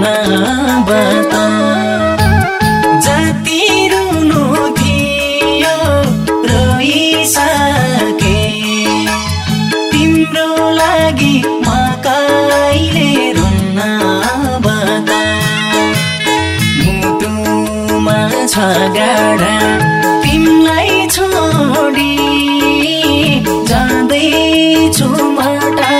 बता। जति रुनु थियो रोइसके तिम्रो लागि म कहिले रुन्न बता। मुटुमा छ गाडा तिमीलाई छोडी जाँदैछु मटा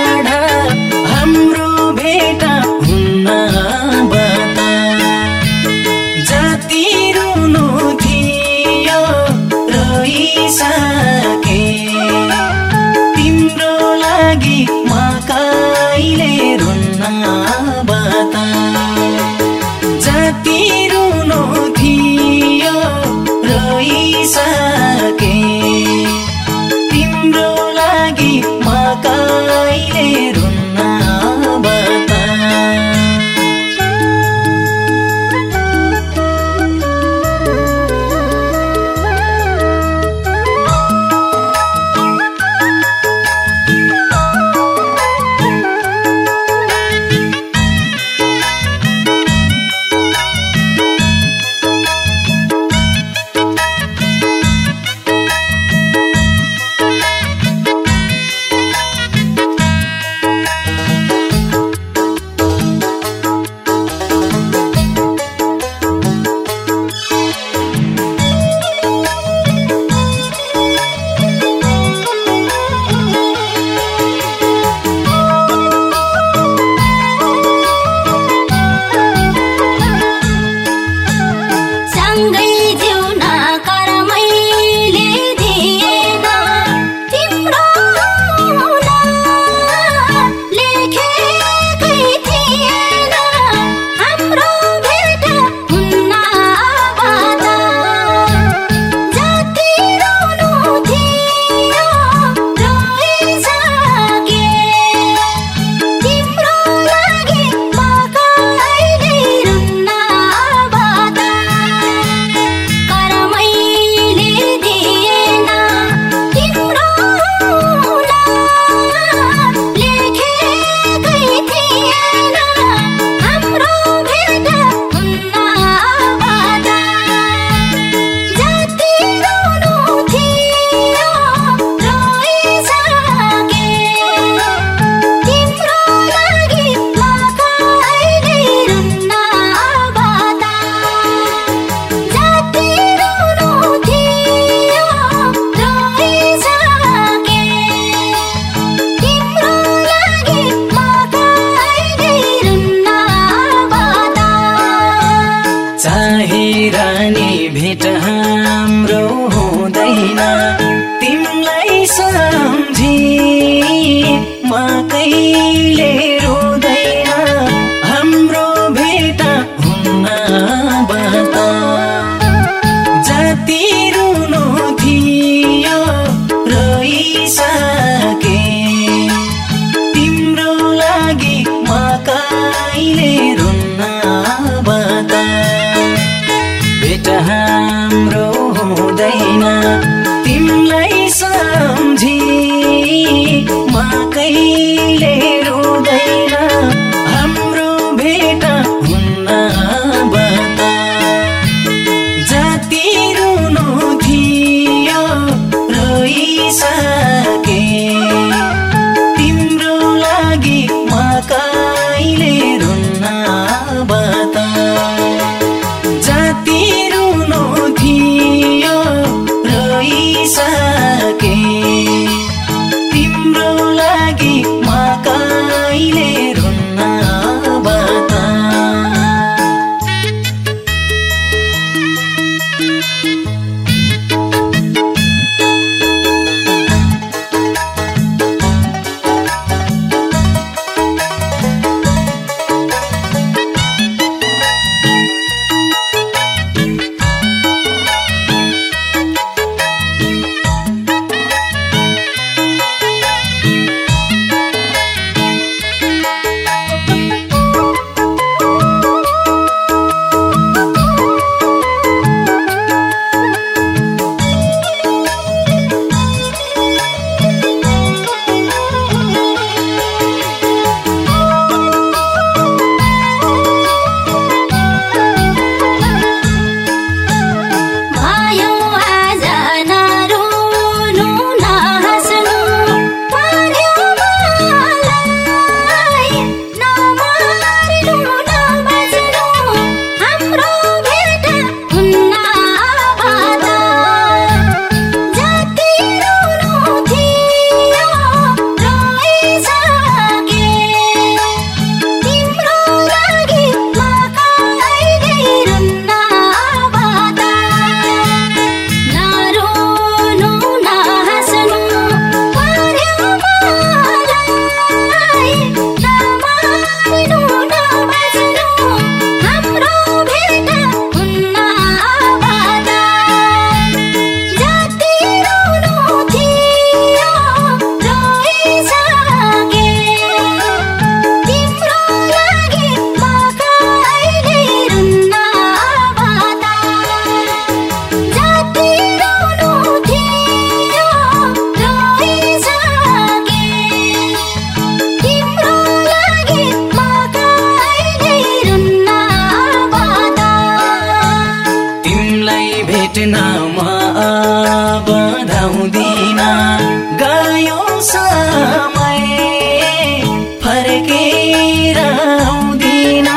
फर्केर आउँदिन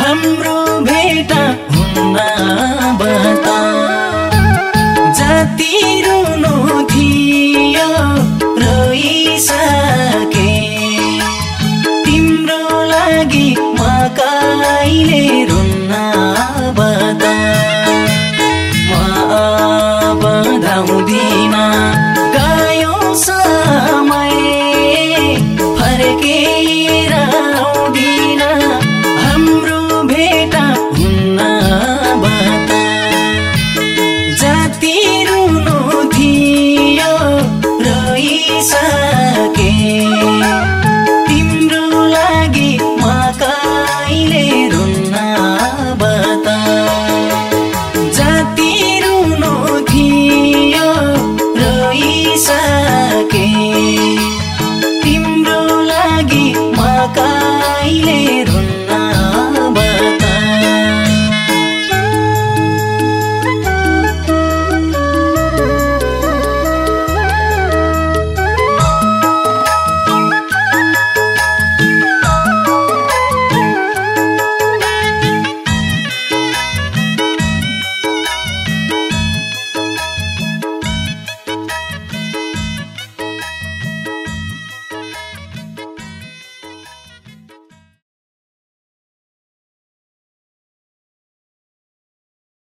हाम्रो भेटा हुन्न बता जति रुनु थियो रोइसके तिम्रो लागि म कहिले